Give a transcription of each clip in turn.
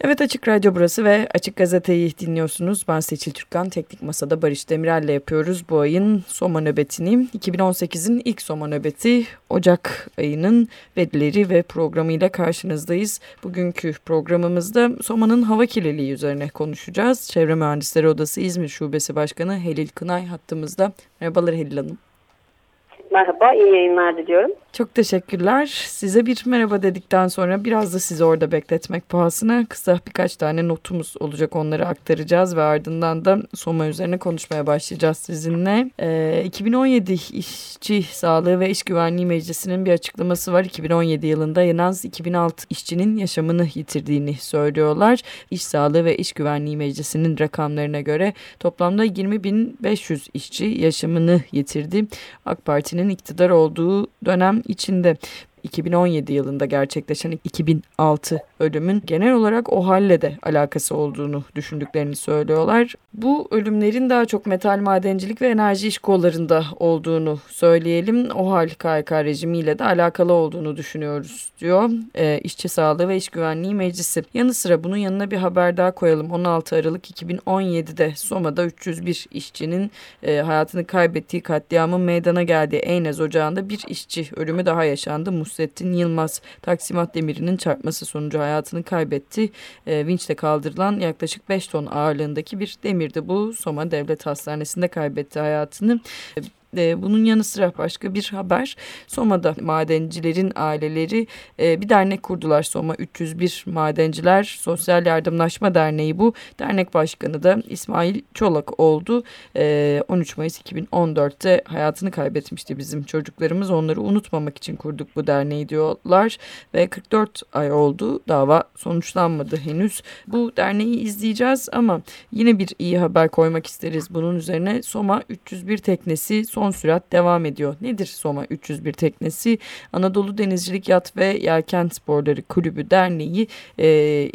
Evet Açık Radyo burası ve Açık Gazete'yi dinliyorsunuz. Ben Seçil Türkan. Teknik Masa'da Barış Demirel'le yapıyoruz bu ayın Soma nöbetini. 2018'in ilk Soma nöbeti Ocak ayının verileri ve programıyla karşınızdayız. Bugünkü programımızda Soma'nın hava kirliliği üzerine konuşacağız. Çevre Mühendisleri Odası İzmir Şubesi Başkanı Helil Kınay hattımızda. Merhabalar Helil Hanım. Merhaba, iyi yayınlar diliyorum. Çok teşekkürler. Size bir merhaba dedikten sonra biraz da sizi orada bekletmek pahasına kısa birkaç tane notumuz olacak. Onları aktaracağız ve ardından da Soma üzerine konuşmaya başlayacağız sizinle. Ee, 2017 İşçi Sağlığı ve İş Güvenliği Meclisi'nin bir açıklaması var. 2017 yılında en az 2006 işçinin yaşamını yitirdiğini söylüyorlar. İş Sağlığı ve İş Güvenliği Meclisi'nin rakamlarına göre toplamda 20.500 işçi yaşamını yitirdi. AK Parti'nin iktidar olduğu dönem içinde 2017 yılında gerçekleşen 2006 ölümün genel olarak o halle de alakası olduğunu düşündüklerini söylüyorlar. Bu ölümlerin daha çok metal madencilik ve enerji iş kollarında olduğunu söyleyelim. O hal KYK rejimiyle de alakalı olduğunu düşünüyoruz diyor e, İşçi Sağlığı ve İş Güvenliği Meclisi. Yanı sıra bunun yanına bir haber daha koyalım. 16 Aralık 2017'de Soma'da 301 işçinin e, hayatını kaybettiği katliamın meydana geldiği Eynez Ocağı'nda bir işçi ölümü daha yaşandı. Nusrettin Yılmaz taksimat demirinin çarpması sonucu hayatını kaybetti. E, vinçle kaldırılan yaklaşık 5 ton ağırlığındaki bir demirdi bu. Soma Devlet Hastanesi'nde kaybetti hayatını. E, bunun yanı sıra başka bir haber. Soma'da madencilerin aileleri e, bir dernek kurdular. Soma 301 Madenciler Sosyal Yardımlaşma Derneği bu. Dernek başkanı da İsmail Çolak oldu. E, 13 Mayıs 2014'te hayatını kaybetmişti bizim çocuklarımız. Onları unutmamak için kurduk bu derneği diyorlar. Ve 44 ay oldu. Dava sonuçlanmadı henüz. Bu derneği izleyeceğiz ama yine bir iyi haber koymak isteriz bunun üzerine. Soma 301 teknesi son sürat devam ediyor. Nedir Soma 301 teknesi? Anadolu Denizcilik Yat ve Yelken Sporları Kulübü Derneği e,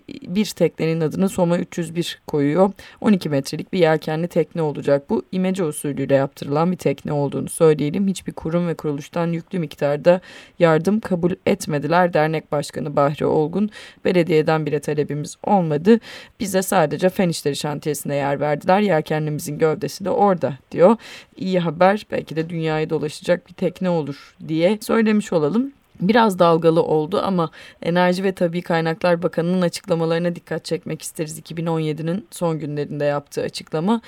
bir teknenin adını Soma 301 koyuyor. 12 metrelik bir yelkenli tekne olacak. Bu imece usulüyle yaptırılan bir tekne olduğunu söyleyelim. Hiçbir kurum ve kuruluştan yüklü miktarda yardım kabul etmediler. Dernek Başkanı Bahri Olgun belediyeden bile talebimiz olmadı. Bize sadece fen işleri şantiyesine yer verdiler. Yelkenlimizin gövdesi de orada diyor. İyi haber belki de dünyayı dolaşacak bir tekne olur diye söylemiş olalım biraz dalgalı oldu ama Enerji ve Tabi Kaynaklar Bakanı'nın açıklamalarına dikkat çekmek isteriz. 2017'nin son günlerinde yaptığı açıklama.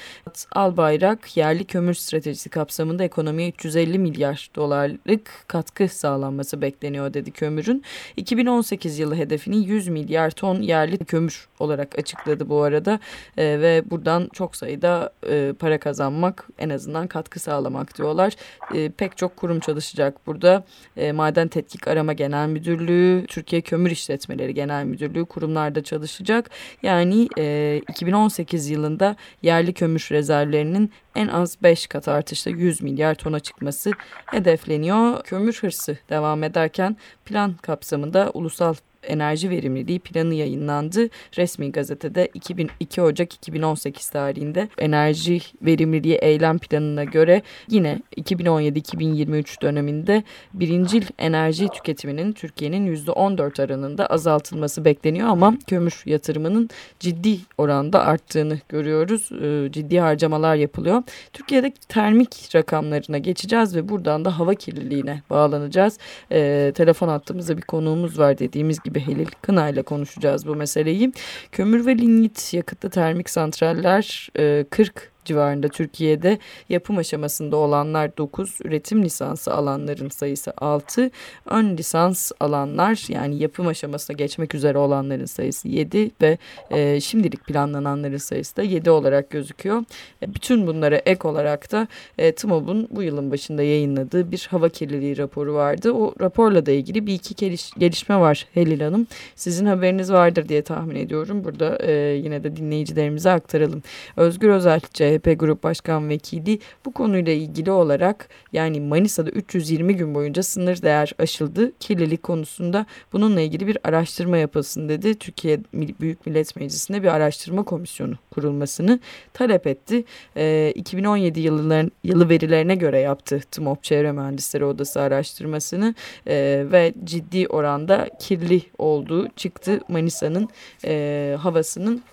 Albayrak yerli kömür stratejisi kapsamında ekonomiye 350 milyar dolarlık katkı sağlanması bekleniyor dedi kömürün. 2018 yılı hedefini 100 milyar ton yerli kömür olarak açıkladı bu arada e, ve buradan çok sayıda e, para kazanmak en azından katkı sağlamak diyorlar. E, pek çok kurum çalışacak burada. E, maden tetkik Teknik Arama Genel Müdürlüğü, Türkiye Kömür İşletmeleri Genel Müdürlüğü kurumlarda çalışacak. Yani e, 2018 yılında yerli kömür rezervlerinin en az 5 kat artışla 100 milyar tona çıkması hedefleniyor. Kömür hırsı devam ederken plan kapsamında ulusal enerji verimliliği planı yayınlandı. Resmi gazetede 2002 Ocak 2018 tarihinde enerji verimliliği eylem planına göre yine 2017-2023 döneminde birincil enerji tüketiminin Türkiye'nin %14 oranında azaltılması bekleniyor ama kömür yatırımının ciddi oranda arttığını görüyoruz. Ee, ciddi harcamalar yapılıyor. Türkiye'deki termik rakamlarına geçeceğiz ve buradan da hava kirliliğine bağlanacağız. Ee, telefon hattımızda bir konuğumuz var dediğimiz gibi gibi Helil Kına ile konuşacağız bu meseleyi. Kömür ve lignit yakıtlı termik santraller 40 civarında Türkiye'de yapım aşamasında olanlar 9, üretim lisansı alanların sayısı 6, ön lisans alanlar yani yapım aşamasına geçmek üzere olanların sayısı 7 ve e, şimdilik planlananların sayısı da 7 olarak gözüküyor. E, bütün bunlara ek olarak da e, TMOB'un bu yılın başında yayınladığı bir hava kirliliği raporu vardı. O raporla da ilgili bir iki geliş, gelişme var Helil Hanım. Sizin haberiniz vardır diye tahmin ediyorum. Burada e, yine de dinleyicilerimize aktaralım. Özgür Özel, CHP Grup Başkan Vekili bu konuyla ilgili olarak yani Manisa'da 320 gün boyunca sınır değer aşıldı. Kirlilik konusunda bununla ilgili bir araştırma yapılsın dedi. Türkiye Büyük Millet Meclisi'nde bir araştırma komisyonu kurulmasını talep etti. E, 2017 yılların, yılı verilerine göre yaptı TMOP Çevre Mühendisleri Odası araştırmasını e, ve ciddi oranda kirli olduğu çıktı Manisa'nın e, havasının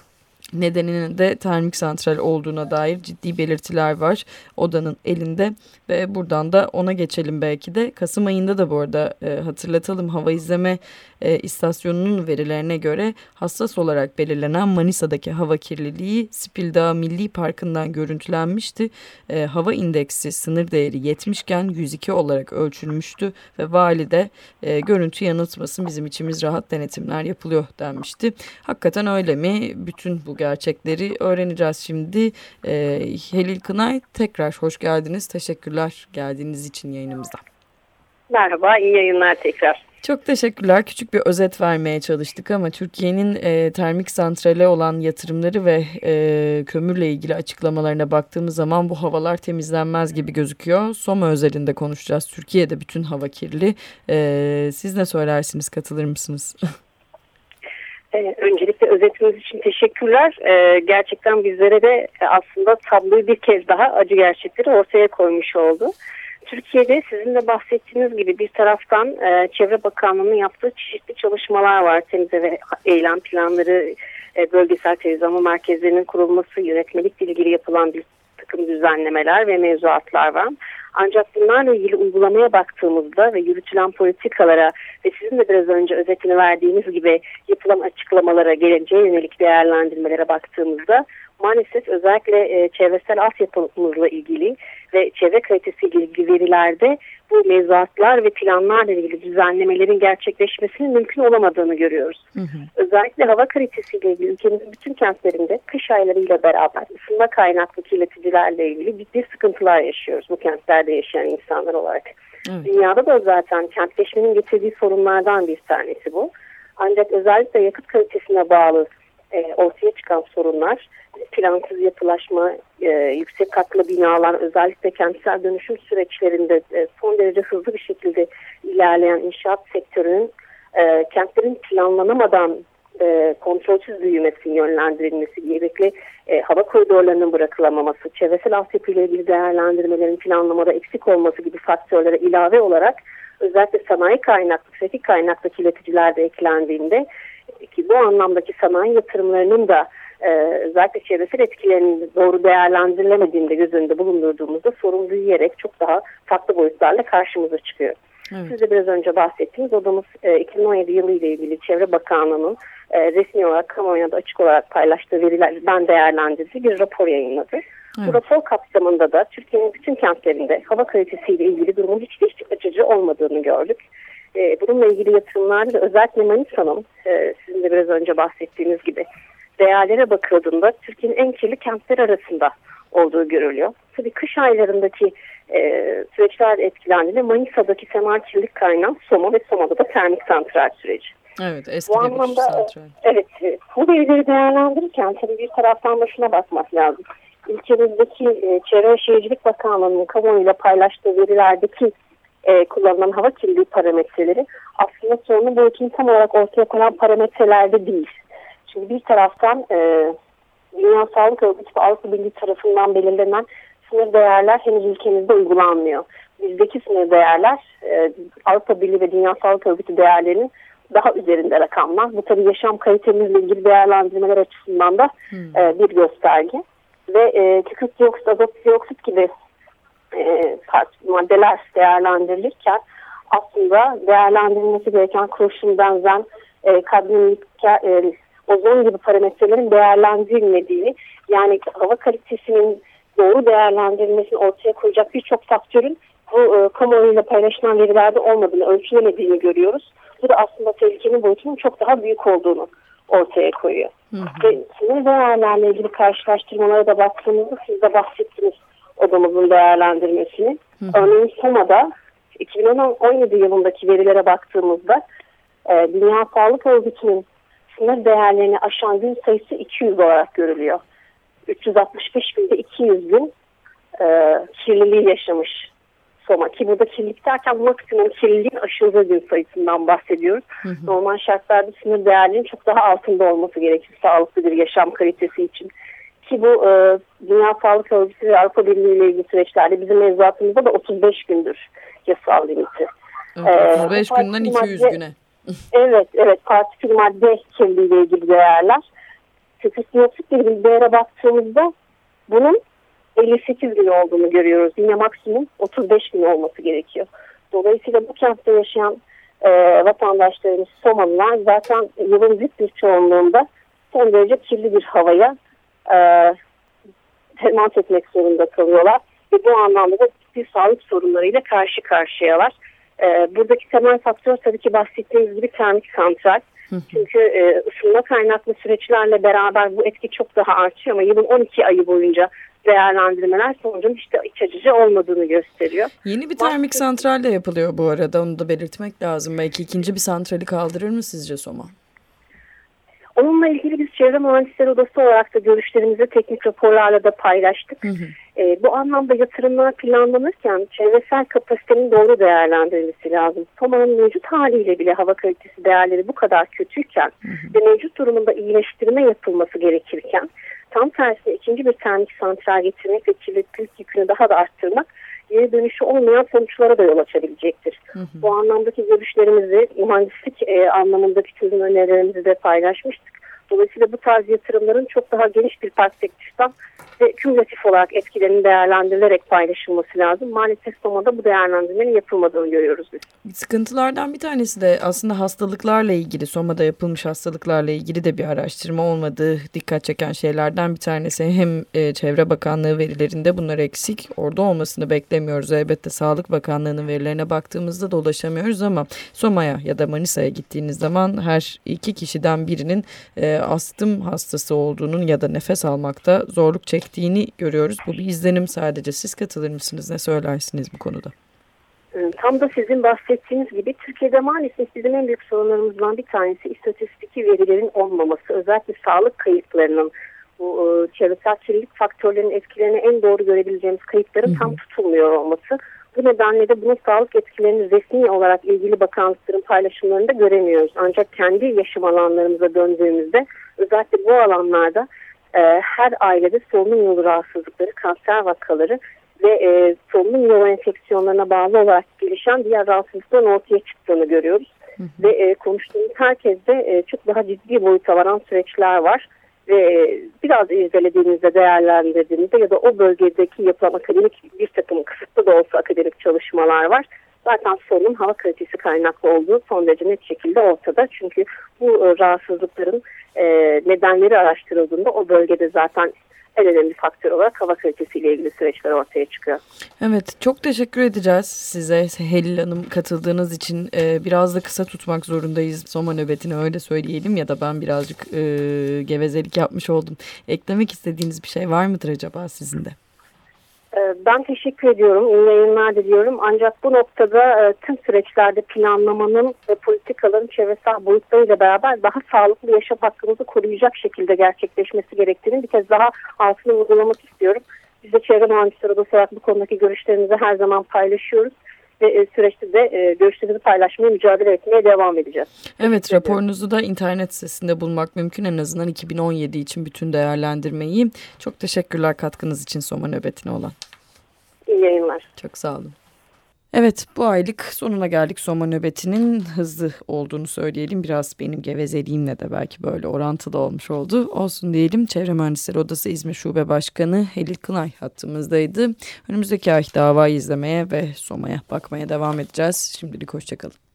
nedeninin de termik santral olduğuna dair ciddi belirtiler var odanın elinde ve buradan da ona geçelim belki de Kasım ayında da bu arada e, hatırlatalım hava izleme e, istasyonunun verilerine göre hassas olarak belirlenen Manisa'daki hava kirliliği Spildağ Milli Parkı'ndan görüntülenmişti. E, hava indeksi sınır değeri 70 iken 102 olarak ölçülmüştü ve vali de e, görüntü yanıltmasın bizim içimiz rahat denetimler yapılıyor denmişti. Hakikaten öyle mi? Bütün bu gerçekleri öğreneceğiz şimdi. E, Helil Kınay tekrar hoş geldiniz. Teşekkürler geldiğiniz için yayınımıza. Merhaba, iyi yayınlar tekrar. Çok teşekkürler. Küçük bir özet vermeye çalıştık ama Türkiye'nin e, termik santrale olan yatırımları ve e, kömürle ilgili açıklamalarına baktığımız zaman bu havalar temizlenmez gibi gözüküyor. Soma özelinde konuşacağız. Türkiye'de bütün hava kirli. E, siz ne söylersiniz? Katılır mısınız? Ee, öncelikle özetiniz için teşekkürler. Ee, gerçekten bizlere de aslında tabloyu bir kez daha acı gerçekleri ortaya koymuş oldu. Türkiye'de sizin de bahsettiğiniz gibi bir taraftan e, Çevre Bakanlığı'nın yaptığı çeşitli çalışmalar var. Temize ve eylem planları, e, bölgesel temizleme merkezlerinin kurulması, yönetmelikle ilgili yapılan bir takım düzenlemeler ve mevzuatlar var. Ancak bunlarla ilgili uygulamaya baktığımızda ve yürütülen politikalara ve sizin de biraz önce özetini verdiğiniz gibi yapılan açıklamalara, geleceğe yönelik değerlendirmelere baktığımızda maalesef özellikle e, çevresel altyapımızla ilgili ve çevre kalitesiyle ilgili verilerde bu mevzuatlar ve planlarla ilgili düzenlemelerin gerçekleşmesinin mümkün olamadığını görüyoruz. Hı hı. Özellikle hava kalitesiyle ilgili ülkemizin bütün kentlerinde kış aylarıyla beraber ısınma kaynaklı kirleticilerle ilgili ciddi sıkıntılar yaşıyoruz bu kentlerde yaşayan insanlar olarak. Evet. Dünyada da zaten kentleşmenin getirdiği sorunlardan bir tanesi bu. Ancak özellikle yakıt kalitesine bağlı e, ortaya çıkan sorunlar plansız yapılaşma, e, yüksek katlı binalar özellikle kentsel dönüşüm süreçlerinde e, son derece hızlı bir şekilde ilerleyen inşaat sektörünün e, kentlerin planlanamadan e, kontrolsüz büyümesi, yönlendirilmesi, gerekli e, hava koridorlarının bırakılamaması, çevresel altyapıyla ilgili değerlendirmelerin planlamada eksik olması gibi faktörlere ilave olarak özellikle sanayi kaynaklı, trafik kaynaklı kirleticiler de eklendiğinde ki bu anlamdaki sanayi yatırımlarının da e, özellikle çevresel etkilerinin doğru değerlendirilemediğinde göz önünde bulundurduğumuzda sorun büyüyerek çok daha farklı boyutlarla karşımıza çıkıyor. Evet. Siz de biraz önce bahsettiğiniz odamız e, 2017 yılı ile ilgili Çevre Bakanlığı'nın e, resmi olarak kamuoyuna da açık olarak paylaştığı verilerden değerlendirdiği bir rapor yayınladı. Evet. Bu rapor kapsamında da Türkiye'nin bütün kentlerinde hava kalitesiyle ilgili durumun hiç hiç açıcı olmadığını gördük. E, bununla ilgili yatırımlarda da özellikle Manisa'nın e, sizin de biraz önce bahsettiğiniz gibi değerlere bakıldığında Türkiye'nin en kirli kentler arasında olduğu görülüyor. Tabii kış aylarındaki e, süreçler etkilendiğinde Manisa'daki semal kirlilik kaynağı Soma ve Soma'da da termik santral süreci. Evet, eski bu anlamda, santral. Evet, bu verileri değerlendirirken tabii bir taraftan da şuna bakmak lazım. Ülkemizdeki e, Çevre Şehircilik Bakanlığı'nın kamuoyuyla paylaştığı verilerdeki e, kullanılan hava kirliliği parametreleri aslında sorunun boyutunu tam olarak ortaya koyan parametrelerde değil. Şimdi bir taraftan e, Dünya Sağlık Örgütü ve Avrupa Birliği tarafından belirlenen sınır değerler henüz ülkemizde uygulanmıyor. Bizdeki sınır değerler e, Avrupa Birliği ve Dünya Sağlık Örgütü değerlerinin daha üzerinde rakamlar. Bu tabii yaşam kalitemizle ilgili değerlendirmeler açısından da hmm. e, bir gösterge. Ve e, kükürt dioksit, azot dioksit gibi e, maddeler değerlendirilirken aslında değerlendirilmesi gereken kurşun, benzen, e, kadmiyum, e, ozon gibi parametrelerin değerlendirilmediğini yani hava kalitesinin doğru değerlendirilmesini ortaya koyacak birçok faktörün bu e, kamuoyuyla paylaşılan verilerde olmadığını, ölçülemediğini görüyoruz. Bu da aslında tehlikenin boyutunun çok daha büyük olduğunu ortaya koyuyor. Hı hı. Ve sınır değerlerle ilgili karşılaştırmalara da baktığımızda siz de bahsettiniz odamızın değerlendirmesini. Hı. Örneğin Soma'da 2017 yılındaki verilere baktığımızda e, Dünya Sağlık Örgütü'nün sınır değerlerini aşan gün sayısı 200 olarak görülüyor. 365 günde 200 gün e, kirliliği yaşamış Soma ki burada kirlilik derken maksimum kirliliğin aşıldığı gün sayısından bahsediyoruz. Hı hı. Normal şartlarda sınır değerlerinin çok daha altında olması gerekir sağlıklı bir yaşam kalitesi için. Ki bu e, Dünya Sağlık Örgütü ve Avrupa Birliği ile ilgili süreçlerde bizim mevzuatımızda da 35 gündür yasal limiti. Evet, 35 ee, günden 200 madde, güne. evet, evet. Partikül madde kirliliği ile ilgili değerler. Spesifik bir değere baktığımızda bunun 58 gün olduğunu görüyoruz. Yine maksimum 35 gün olması gerekiyor. Dolayısıyla bu kentte yaşayan e, vatandaşlarımız Somalılar zaten yılın büyük bir çoğunluğunda son derece kirli bir havaya e, temas etmek zorunda kalıyorlar. Ve bu anlamda da bir sağlık sorunlarıyla karşı karşıyalar. E, buradaki temel faktör tabii ki bahsettiğimiz gibi termik santral. Çünkü e, ısınma kaynaklı süreçlerle beraber bu etki çok daha artıyor ama yılın 12 ayı boyunca değerlendirmeler sonucun işte iç olmadığını gösteriyor. Yeni bir termik santral de yapılıyor bu arada onu da belirtmek lazım. Belki ikinci bir santrali kaldırır mı sizce Soma? Onunla ilgili biz Çevre Mühendisleri Odası olarak da görüşlerimizi teknik raporlarla da paylaştık. Hı hı. E, bu anlamda yatırımlar planlanırken çevresel kapasitenin doğru değerlendirilmesi lazım. Soma'nın mevcut haliyle bile hava kalitesi değerleri bu kadar kötüyken hı hı. ve mevcut durumunda iyileştirme yapılması gerekirken tam tersine ikinci bir termik santral getirmek ve kirlilik yükünü daha da arttırmak geri dönüşü olmayan sonuçlara da yol açabilecektir. Hı hı. Bu anlamdaki görüşlerimizi mühendislik e, anlamındaki çözüm önerilerimizi de paylaşmıştık. Dolayısıyla bu tarz yatırımların çok daha geniş bir perspektiften ve kümülatif olarak etkilerinin değerlendirilerek paylaşılması lazım. Maalesef Soma'da bu değerlendirmenin yapılmadığını görüyoruz biz. Sıkıntılardan bir tanesi de aslında hastalıklarla ilgili, Soma'da yapılmış hastalıklarla ilgili de bir araştırma olmadığı dikkat çeken şeylerden bir tanesi. Hem e, Çevre Bakanlığı verilerinde bunlar eksik, orada olmasını beklemiyoruz. Elbette Sağlık Bakanlığı'nın verilerine baktığımızda da ulaşamıyoruz ama Soma'ya ya da Manisa'ya gittiğiniz zaman her iki kişiden birinin e, astım hastası olduğunun ya da nefes almakta zorluk çektiğini görüyoruz. Bu bir izlenim sadece. Siz katılır mısınız? Ne söylersiniz bu konuda? Ee, tam da sizin bahsettiğiniz gibi Türkiye'de maalesef bizim en büyük sorunlarımızdan bir tanesi istatistiki verilerin olmaması. Özellikle sağlık kayıtlarının bu e, çevresel kirlilik faktörlerinin etkilerini en doğru görebileceğimiz kayıtların tam tutulmuyor olması. Bu nedenle de bunun sağlık etkilerini resmi olarak ilgili bakanlıkların paylaşımlarında göremiyoruz. Ancak kendi yaşam alanlarımıza döndüğümüzde özellikle bu alanlarda e, her ailede solunum yolu rahatsızlıkları, kanser vakaları ve e, solunum yolu enfeksiyonlarına bağlı olarak gelişen diğer rahatsızlıkların ortaya çıktığını görüyoruz. Hı hı. Ve e, konuştuğumuz herkeste e, çok daha ciddi boyuta varan süreçler var ve biraz irdelediğinizde, değerlendirdiğinizde ya da o bölgedeki yapılan akademik bir takım kısıtlı da olsa akademik çalışmalar var. Zaten sorunun hava kalitesi kaynaklı olduğu son derece net şekilde ortada. Çünkü bu e, rahatsızlıkların e, nedenleri araştırıldığında o bölgede zaten en önemli faktör olarak hava kalitesiyle ilgili süreçler ortaya çıkıyor. Evet çok teşekkür edeceğiz size Helil Hanım katıldığınız için e, biraz da kısa tutmak zorundayız Soma nöbetini öyle söyleyelim ya da ben birazcık e, gevezelik yapmış oldum. Eklemek istediğiniz bir şey var mıdır acaba sizin de? Ee, ben teşekkür ediyorum. İyi yayınlar diliyorum. Ancak bu noktada e, tüm süreçlerde planlamanın ve politikaların çevresel boyutlarıyla beraber daha sağlıklı yaşam hakkımızı koruyacak şekilde gerçekleşmesi gerektiğini bir kez daha altını vurgulamak istiyorum. Biz de Çevre Mühendisleri Odası olarak bu konudaki görüşlerimizi her zaman paylaşıyoruz ve e, süreçte de e, görüşlerimizi paylaşmaya, mücadele etmeye devam edeceğiz. Evet, raporunuzu da internet sitesinde bulmak mümkün. En azından 2017 için bütün değerlendirmeyi. Çok teşekkürler katkınız için Soma nöbetine olan. Yayınlar. Çok sağ olun. Evet bu aylık sonuna geldik Soma nöbetinin hızlı olduğunu söyleyelim. Biraz benim gevezeliğimle de belki böyle orantılı olmuş oldu. Olsun diyelim Çevre Mühendisleri Odası İzmir Şube Başkanı Helil Kınay hattımızdaydı. Önümüzdeki ay davayı izlemeye ve Soma'ya bakmaya devam edeceğiz. Şimdilik hoşçakalın.